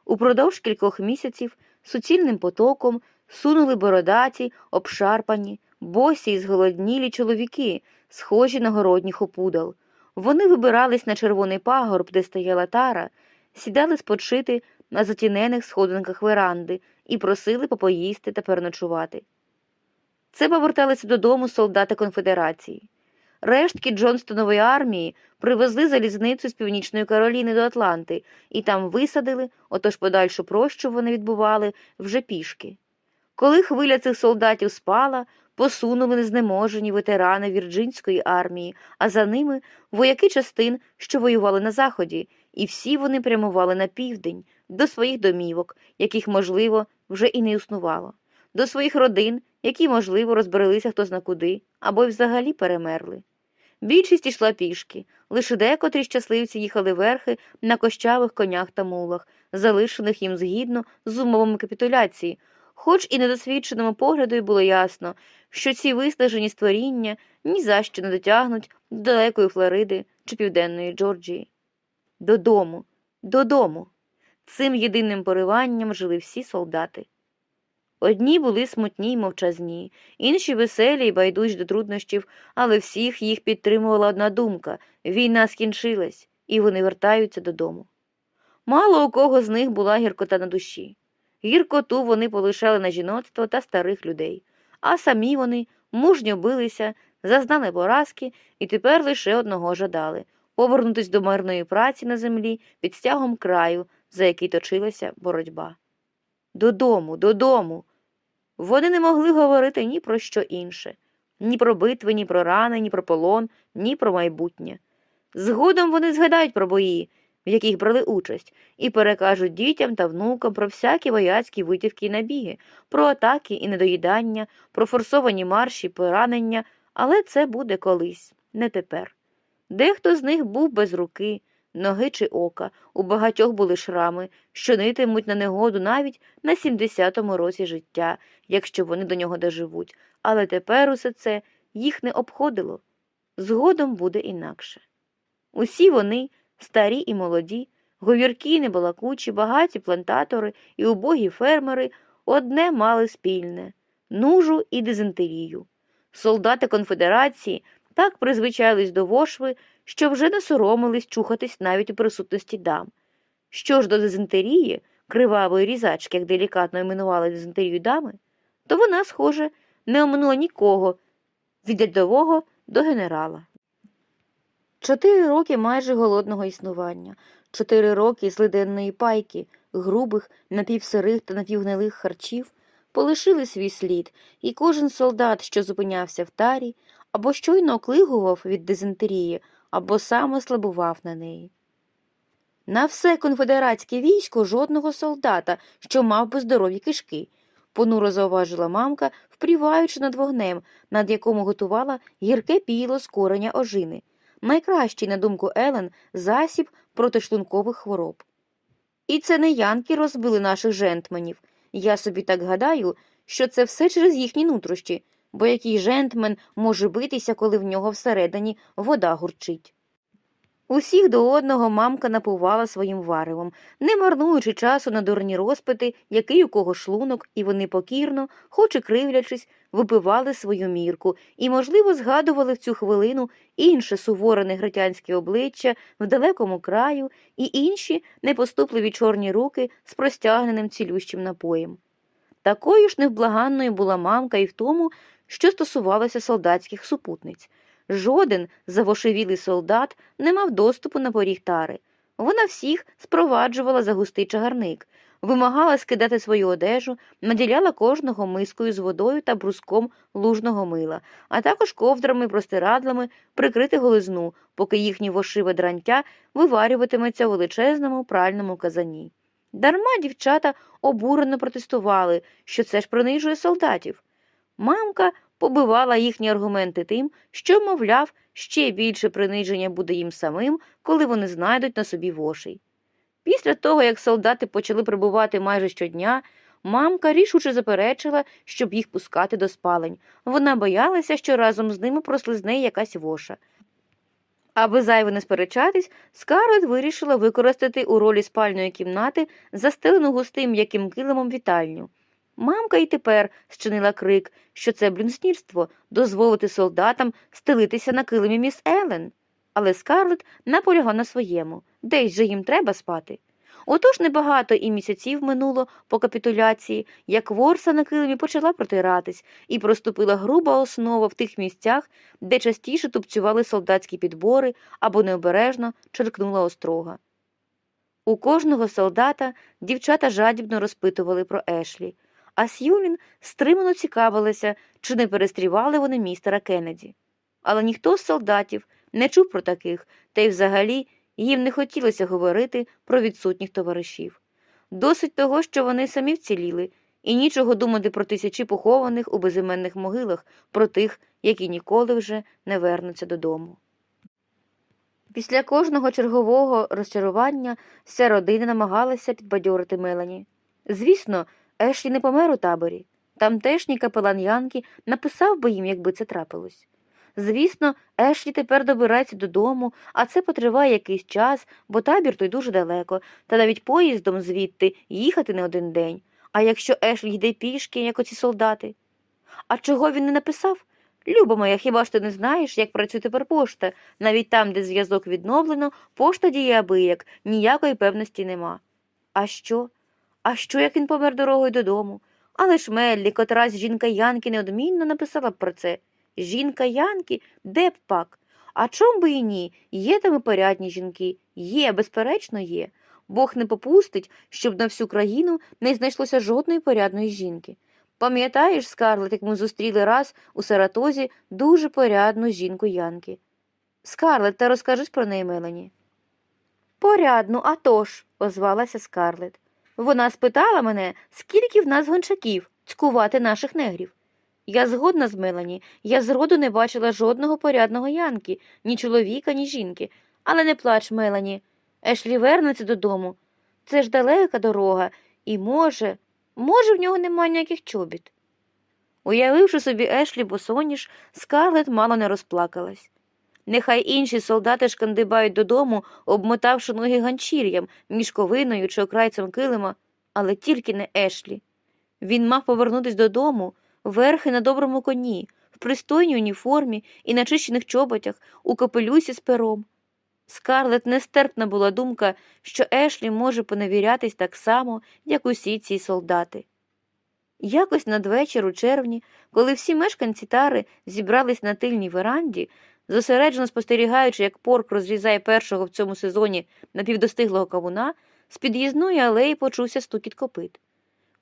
Упродовж кількох місяців суцільним потоком сунули бородаті, обшарпані, босі й зголоднілі чоловіки, схожі на городніх опудал. Вони вибирались на червоний пагорб, де стояла тара, сідали спочити на затінених сходинках веранди і просили попоїсти та переночувати. Це поверталися додому солдати конфедерації. Рештки Джонстонової армії привезли залізницю з північної Кароліни до Атланти і там висадили, отож подальшу прощу вони відбували вже пішки. Коли хвиля цих солдатів спала, посунули незнеможені ветерани Вірджинської армії, а за ними вояки частин, що воювали на заході, і всі вони прямували на південь, до своїх домівок, яких, можливо, вже і не існувало, до своїх родин, які, можливо, розбрелися хто зна куди, або й взагалі перемерли. Більшість ішла пішки, лише декотрі щасливці їхали верхи на кощавих конях та мулах, залишених їм згідно з умовами капітуляції, хоч і недосвідченому погляду було ясно, що ці виснажені створіння ні за що не дотягнуть до далекої Флориди чи Південної Джорджії. Додому, додому. Цим єдиним пориванням жили всі солдати. Одні були смутні й мовчазні, інші веселі й байдужі до труднощів, але всіх їх підтримувала одна думка війна скінчилась, і вони вертаються додому. Мало у кого з них була гіркота на душі. Гіркоту вони полишали на жіноцтво та старих людей, а самі вони мужньо билися, зазнали поразки і тепер лише одного жадали повернутися до мирної праці на землі під стягом краю, за який точилася боротьба. Додому, додому. Вони не могли говорити ні про що інше, ні про битви, ні про рани, ні про полон, ні про майбутнє. Згодом вони згадають про бої, в яких брали участь, і перекажуть дітям та внукам про всякі вояцькі витівки і набіги, про атаки і недоїдання, про форсовані марші, поранення, але це буде колись, не тепер. Дехто з них був без руки, ноги чи ока, у багатьох були шрами, що нитимуть на негоду навіть на 70-му році життя, якщо вони до нього доживуть, але тепер усе це їх не обходило. Згодом буде інакше. Усі вони, старі і молоді, говіркі, небалакучі, багаті плантатори і убогі фермери одне мали спільне нужу і дизентерію. Солдати конфедерації так призвичайлись до вошви, що вже не соромились чухатись навіть у присутності дам. Що ж до дизентерії, кривавої різачки, як делікатно іменували дизентерію дами, то вона, схоже, не оминула нікого від рядового до генерала. Чотири роки майже голодного існування, чотири роки злиденної пайки, грубих, напівсирих та напівгнилих харчів полишили свій слід, і кожен солдат, що зупинявся в тарі, або щойно оклигував від дизентерії, або сам ослабував на неї. На все конфедератське військо жодного солдата, що мав би здорові кишки, понуро зауважила мамка, впріваючи над вогнем, над якому готувала гірке піло з кореня ожини, найкращий, на думку Елен, засіб проти шлункових хвороб. І це не янки розбили наших жентменів. Я собі так гадаю, що це все через їхні нутрощі, бо який жентмен може битися, коли в нього всередині вода гурчить. Усіх до одного мамка напувала своїм варевом, не марнуючи часу на дурні розпити, який у кого шлунок, і вони покірно, хоч і кривлячись, випивали свою мірку і, можливо, згадували в цю хвилину інше суворе негритянське обличчя в далекому краю і інші непоступливі чорні руки з простягненим цілющим напоєм. Такою ж невблаганною була мамка і в тому, що стосувалося солдатських супутниць. Жоден завошевілий солдат не мав доступу на поріг тари. Вона всіх спроваджувала за густий чагарник, вимагала скидати свою одежу, наділяла кожного мискою з водою та бруском лужного мила, а також ковдрами, простирадлами прикрити голизну, поки їхні вошиве дрантя виварюватиметься у величезному пральному казані. Дарма дівчата обурено протестували, що це ж принижує солдатів. Мамка побивала їхні аргументи тим, що, мовляв, ще більше приниження буде їм самим, коли вони знайдуть на собі вошей. Після того, як солдати почали прибувати майже щодня, мамка рішуче заперечила, щоб їх пускати до спалень. Вона боялася, що разом з ними прослизне якась воша. Аби зайве не сперечатись, Скарлет вирішила використати у ролі спальної кімнати застелену густим м'яким килимом вітальню. Мамка й тепер щинила крик, що це блюнснірство дозволити солдатам стелитися на килимі міс Елен. Але Скарлет наполягла на своєму десь же їм треба спати. Отож небагато і місяців минуло по капітуляції, як ворса на килимі почала протиратись і проступила груба основа в тих місцях, де частіше тупцювали солдатські підбори або необережно черкнула острога. У кожного солдата дівчата жадібно розпитували про Ешлі, а Сьюлін стримано цікавилася, чи не перестрівали вони містера Кеннеді. Але ніхто з солдатів не чув про таких, та й взагалі їм не хотілося говорити про відсутніх товаришів. Досить того, що вони самі вціліли, і нічого думати про тисячі похованих у безіменних могилах, про тих, які ніколи вже не вернуться додому. Після кожного чергового розчарування вся родина намагалася підбадьорити Мелані. Звісно, Ешлі не помер у таборі. Тамтешній капелан Янки написав би їм, якби це трапилось. Звісно, Ешлі тепер добирається додому, а це потриває якийсь час, бо табір той дуже далеко, та навіть поїздом звідти їхати не один день. А якщо Ешлі йде пішки, як оці солдати? А чого він не написав? Люба моя, хіба ж ти не знаєш, як працює тепер пошта? Навіть там, де зв'язок відновлено, пошта діє абияк, ніякої певності нема. А що? А що, як він помер дорогою додому? Але ж Меллі, котрась жінка Янки неодмінно написала б про це. Жінка Янки? Де б пак? А чом би і ні? Є там і порядні жінки. Є, безперечно, є. Бог не попустить, щоб на всю країну не знайшлося жодної порядної жінки. Пам'ятаєш, Скарлет, як ми зустріли раз у Саратозі дуже порядну жінку Янки. Скарлет, та розкажеш про неї Мелані. Порядну, а тож, озвалася Скарлет. Вона спитала мене, скільки в нас гончаків цькувати наших негрів. Я згодна з Мелані, я зроду не бачила жодного порядного янки, ні чоловіка, ні жінки. Але не плач, Мелані. Ешлі вернеться додому. Це ж далека дорога, і може, може, в нього немає ніяких чобіт. Уявивши собі Ешлі босоніж, Скарлет мало не розплакалась. Нехай інші солдати шкандибають додому, обмотавши ноги ганчір'ям, мішковиною чи окрайцем килима, але тільки не Ешлі. Він мав повернутися додому, верхи на доброму коні, в пристойній уніформі і на чищених чоботях, у капелюсі з пером. Скарлет нестерпна була думка, що Ешлі може поневірятись так само, як усі ці солдати. Якось надвечір у червні, коли всі мешканці тари зібрались на тильній веранді, зосереджено спостерігаючи, як порк розрізає першого в цьому сезоні напівдостиглого кавуна, з під'їзної алеї почувся стукіт копит.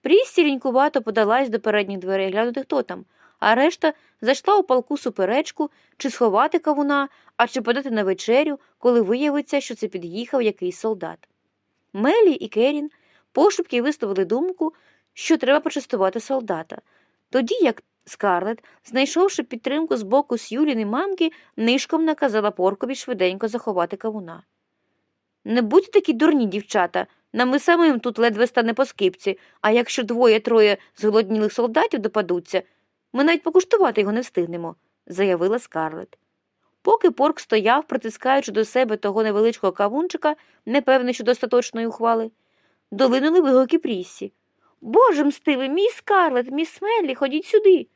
Пріссі рінькувато подалась до передніх дверей глянути, хто там, а решта зайшла у палку суперечку, чи сховати кавуна, а чи подати на вечерю, коли виявиться, що це під'їхав якийсь солдат. Мелі і Керін пошепки висловили думку, що треба почастувати солдата. Тоді як Скарлет, знайшовши підтримку з боку Сюліни мамки, нишком наказала поркові швиденько заховати кавуна. Не будьте такі дурні, дівчата, нам і самим тут ледве стане по скипці, а якщо двоє-троє зголоднілих солдатів допадуться, ми навіть покуштувати його не встигнемо, заявила Скарлет. Поки порк стояв, притискаючи до себе того невеличкого кавунчика, непевний щодо остаточної ухвали, долинули вигуки Пріссі. Боже мстивий, мій Скарлет, мій Смеллі, ходіть сюди.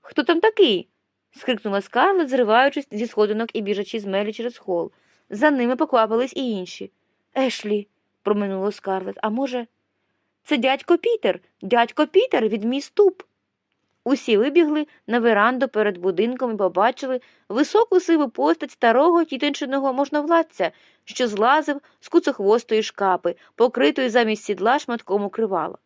Хто там такий? скрикнула Скарлет, зриваючись зі сходинок і біжачи з Мелі через хол. За ними поквапились і інші. Ешлі, проминуло Скарлет, а може, це дядько Пітер, дядько Пітер від мій ступ. Усі вибігли на веранду перед будинком і побачили високу сиву постать старого тітончиного можновладця, що злазив з куцохвостої шкапи, покритої замість сідла шматком укривала.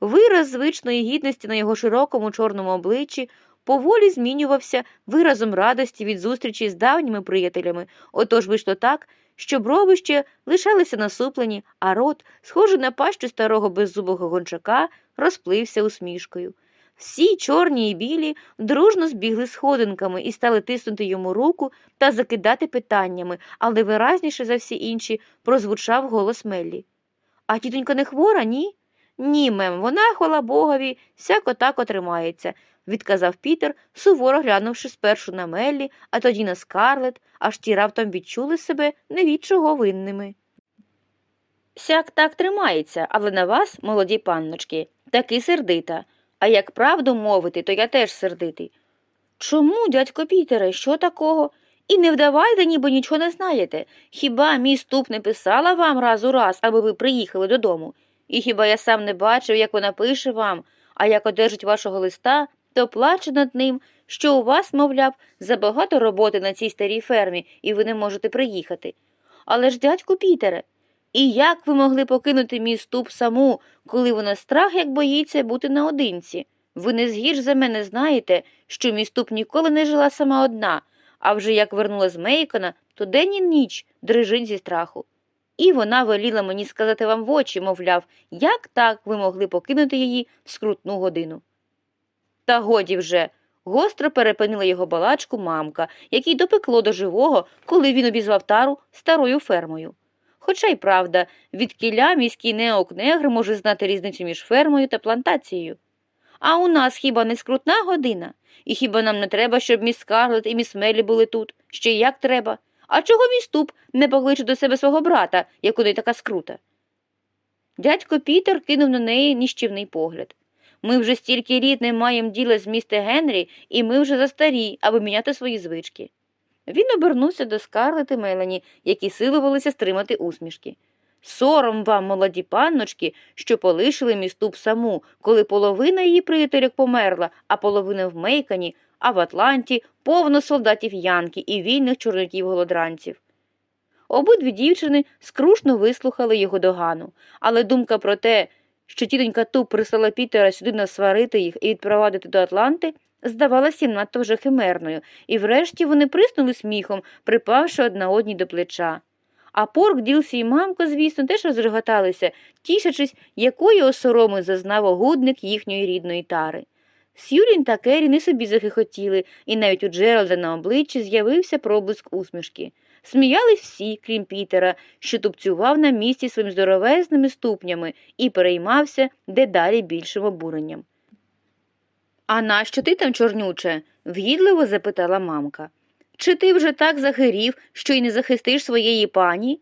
Вираз звичної гідності на його широкому чорному обличчі поволі змінювався виразом радості від зустрічі з давніми приятелями, отож вийшло так, що брови ще лишалися насуплені, а рот, схожий на пащу старого беззубого гончака, розплився усмішкою. Всі чорні і білі дружно збігли сходинками і стали тиснути йому руку та закидати питаннями, але виразніше за всі інші прозвучав голос Меллі. А тітонька не хвора, ні? Ні, мем, вона, хвала богові, сяко так отримається, відказав Пітер, суворо глянувши спершу на Меллі, а тоді на скарлет, аж ті раптом відчули себе не від чого винними. Сяк так тримається, але на вас, молоді панночки, таки сердита. А як правду мовити, то я теж сердитий. Чому, дядько Пітере, що такого? І не вдавайте, ніби нічого не знаєте. Хіба мій ступ не писала вам раз у раз, аби ви приїхали додому? І хіба я сам не бачив, як вона пише вам, а як одержить вашого листа, то плаче над ним, що у вас, мовляв, забагато роботи на цій старій фермі, і ви не можете приїхати. Але ж, дядьку Пітере, і як ви могли покинути мій ступ саму, коли вона страх як боїться бути наодинці? Ви не згірш за мене знаєте, що мій ступ ніколи не жила сама одна, а вже як вернула з Мейкона, то день і ніч дрижить зі страху. І вона веліла мені сказати вам в очі, мовляв, як так ви могли покинути її в скрутну годину. Та годі вже. Гостро перепинила його балачку мамка, який допекло до живого, коли він обізвав тару старою фермою. Хоча й правда, від кіля міський неокнегр може знати різницю між фермою та плантацією. А у нас хіба не скрутна година? І хіба нам не треба, щоб міс Скарлет і міс Мелі були тут? Ще як треба? А чого міс Туп не покличе до себе свого брата, як у така скрута? Дядько Пітер кинув на неї нищівний погляд. Ми вже стільки літ не маємо діла з містер Генрі, і ми вже застарі, аби міняти свої звички. Він обернувся до Скарлет і Мелані, які силувалися стримати усмішки. Сором вам, молоді панночки, що полишили міс Туп саму, коли половина її приятелів померла, а половина в Мейкані, а в Атланті повно солдатів Янки і вільних чорняків голодранців. Обидві дівчини скрушно вислухали його догану, але думка про те, що тітонька Туп прислала Пітера сюди насварити їх і відпровадити до Атланти, здавалася їм надто вже химерною, і врешті вони приснули сміхом, припавши одна одній до плеча. А порк, Ділсі і мамко, звісно, теж розреготалися, тішачись, якої осороми зазнав огудник їхньої рідної тари. Сюлін та Керрі не собі захихотіли, і навіть у Джералда на обличчі з'явився проблиск усмішки. Сміялись всі, крім Пітера, що тупцював на місці своїм здоровезними ступнями і переймався дедалі більшим обуренням. А нащо ти там, чорнюче? вгідливо запитала мамка. Чи ти вже так захирів, що й не захистиш своєї пані?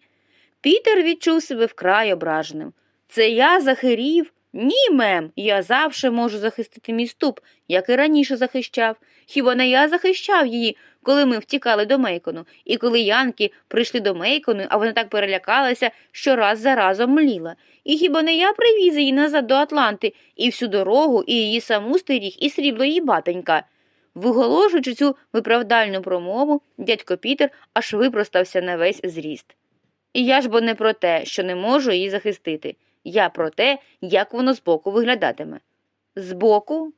Пітер відчув себе вкрай ображеним. Це я захирів? Ні, мем, я завжди можу захистити мій ступ, як і раніше захищав. Хіба не я захищав її, коли ми втікали до Мейкону, і коли янки прийшли до Мейкону, а вона так перелякалася, що раз за разом мліла. І хіба не я привіз її назад до Атланти і всю дорогу, і її саму стеріг, і срібло її батонька. Виголошуючи цю виправдальну промову, дядько Пітер аж випростався на весь зріст. І я ж бо не про те, що не можу її захистити. Я про те, як воно збоку виглядатиме. Збоку?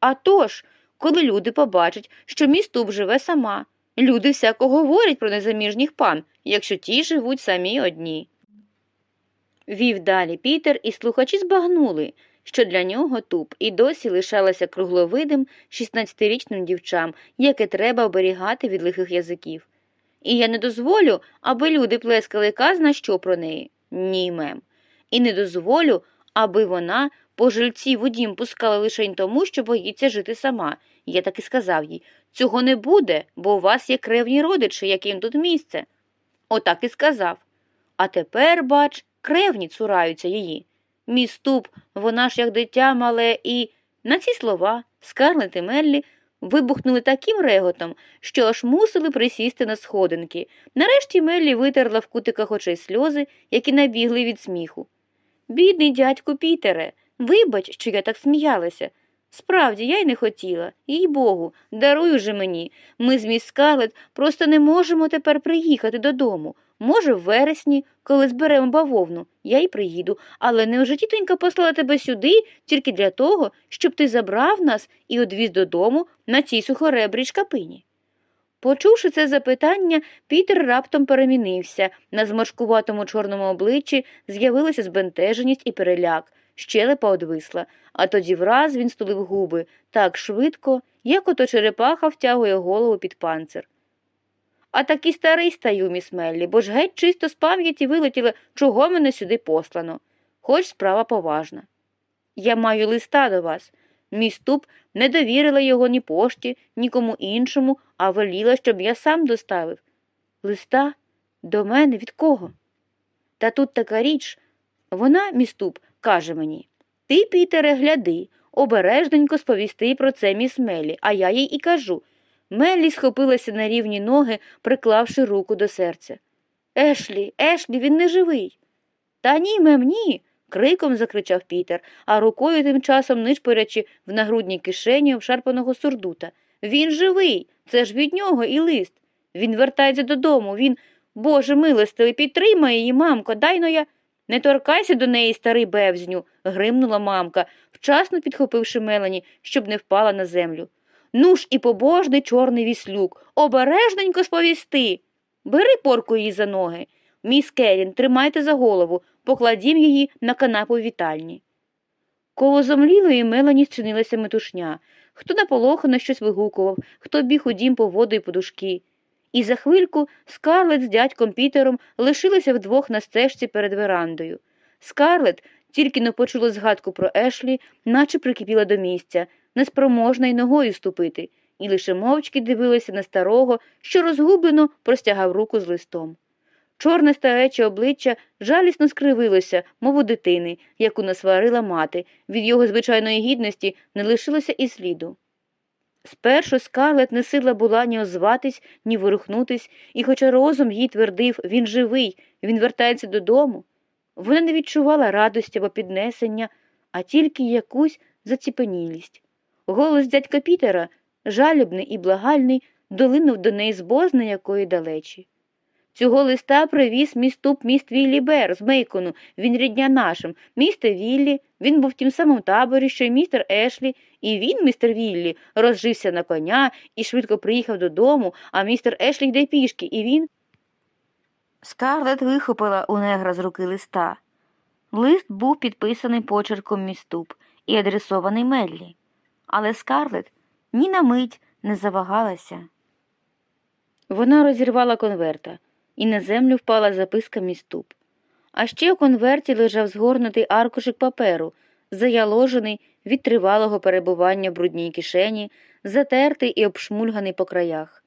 А тож, коли люди побачать, що мій ступ живе сама. Люди всяко говорять про незаміжніх пан, якщо ті живуть самі одні. Вів далі Пітер, і слухачі збагнули, що для нього туп і досі лишалося кругловидим 16-річним дівчам, яке треба оберігати від лихих язиків. І я не дозволю, аби люди плескали казна що про неї. Ні, мем. І не дозволю, аби вона пожильців у дім пускала лише тому, що боїться жити сама. Я так і сказав їй цього не буде, бо у вас є кревні родичі, яким тут місце. Отак і сказав. А тепер, бач, кревні цураються її. Мій ступ, вона ж як дитя мале, і на ці слова Скарлет і Меллі вибухнули таким реготом, що аж мусили присісти на сходинки. Нарешті Меллі витерла в кутиках очей сльози, які набігли від сміху. Бідний дядьку Пітере, вибач, що я так сміялася. Справді, я й не хотіла, їй богу, даруй уже мені. Ми з міс Скарлет просто не можемо тепер приїхати додому. Може, в вересні, коли зберемо бавовну, я й приїду, але невже тітонька послала тебе сюди тільки для того, щоб ти забрав нас і одвіз додому на цій сухоребрій шкапині. Почувши це запитання, Пітер раптом перемінився. На зморшкуватому чорному обличчі з'явилася збентеженість і переляк, щелепа одвисла, а тоді враз він стулив губи так швидко, як ото черепаха втягує голову під панцир. А такий старий стаю, міс Меллі, бо ж геть чисто з пам'яті вилетіло, чого мене сюди послано. Хоч справа поважна. Я маю листа до вас. Мій ступ не довірила його ні пошті, ні кому іншому, а веліла, щоб я сам доставив. Листа до мене від кого? Та тут така річ. Вона, мій ступ, каже мені Ти, Пітере, гляди, обережненько сповісти про це міс Мелі, а я їй і кажу. Меллі схопилася на рівні ноги, приклавши руку до серця. Ешлі, Ешлі, він не живий. Та ні, мем, ні. криком закричав Пітер, а рукою тим часом нишпорячи в нагрудній кишені обшарпаного сурдута. Він живий, це ж від нього і лист. Він вертається додому, він, Боже милостивий, підтримай її, мамко, дай но я. Не торкайся до неї, старий бевзню, гримнула мамка, вчасно підхопивши Мелані, щоб не впала на землю. Ну ж і побожний чорний віслюк, обережненько сповісти. Бери порку її за ноги. Міс Керін, тримайте за голову, покладім її на канапу в вітальні. Коло зомлілої Мелані зчинилася метушня. Хто наполохано щось вигукував, хто біг у дім по воду і подушки. І за хвильку скарлет з дядьком Пітером лишилися вдвох на стежці перед верандою. Скарлет, тільки не почула згадку про Ешлі, наче прикипіла до місця, неспроможна й ногою ступити, і лише мовчки дивилася на старого, що розгублено простягав руку з листом. Чорне старече обличчя жалісно скривилося, мов у дитини, яку насварила мати, від його звичайної гідності не лишилося і сліду. Спершу скарлет не сила була ні озватись, ні ворухнутись, і, хоча розум їй твердив він живий, він вертається додому, вона не відчувала радості або піднесення, а тільки якусь заціпенілість. Голос дядька Пітера, жалібний і благальний, долинув до неї з бозна якої далечі. Цього листа привіз мій ступ міст Віллі Бер з Мейкону, він рідня нашим. Місте Віллі, він був в тім самому таборі, що й містер Ешлі, і він, містер Віллі, розжився на коня і швидко приїхав додому, а містер Ешлі йде пішки, і він. Скарлет вихопила у негра з руки листа. Лист був підписаний почерком міступ і адресований Меллі. Але Скарлет ні на мить не завагалася. Вона розірвала конверта і на землю впала записка міступ. А ще у конверті лежав згорнутий аркушик паперу, заяложений від тривалого перебування в брудній кишені, затертий і обшмульганий по краях.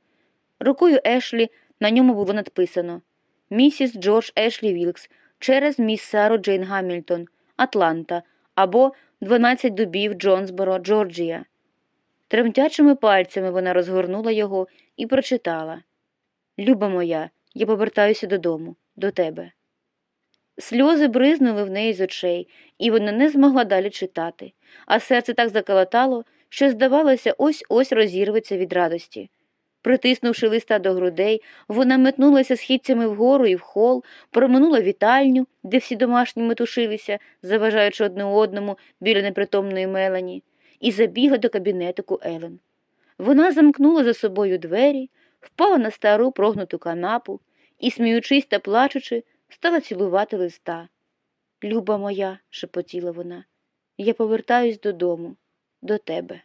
Рукою Ешлі на ньому було надписано Місіс Джордж Ешлі Вілкс через міс Сару Джейн Гамільтон, Атланта, або «12 дубів Джонсборо, Джорджія. Тремтячими пальцями вона розгорнула його і прочитала Люба моя, я повертаюся додому, до тебе. Сльози бризнули в неї з очей, і вона не змогла далі читати, а серце так заколотало, що, здавалося, ось ось розірветься від радості. Притиснувши листа до грудей, вона метнулася східцями вгору і в хол, проминула вітальню, де всі домашні метушилися, заважаючи одне одному біля непритомної Мелані, і забігла до кабінетику Елен. Вона замкнула за собою двері, впала на стару прогнуту канапу і, сміючись та плачучи, стала цілувати листа. Люба моя, шепотіла вона, я повертаюсь додому, до тебе.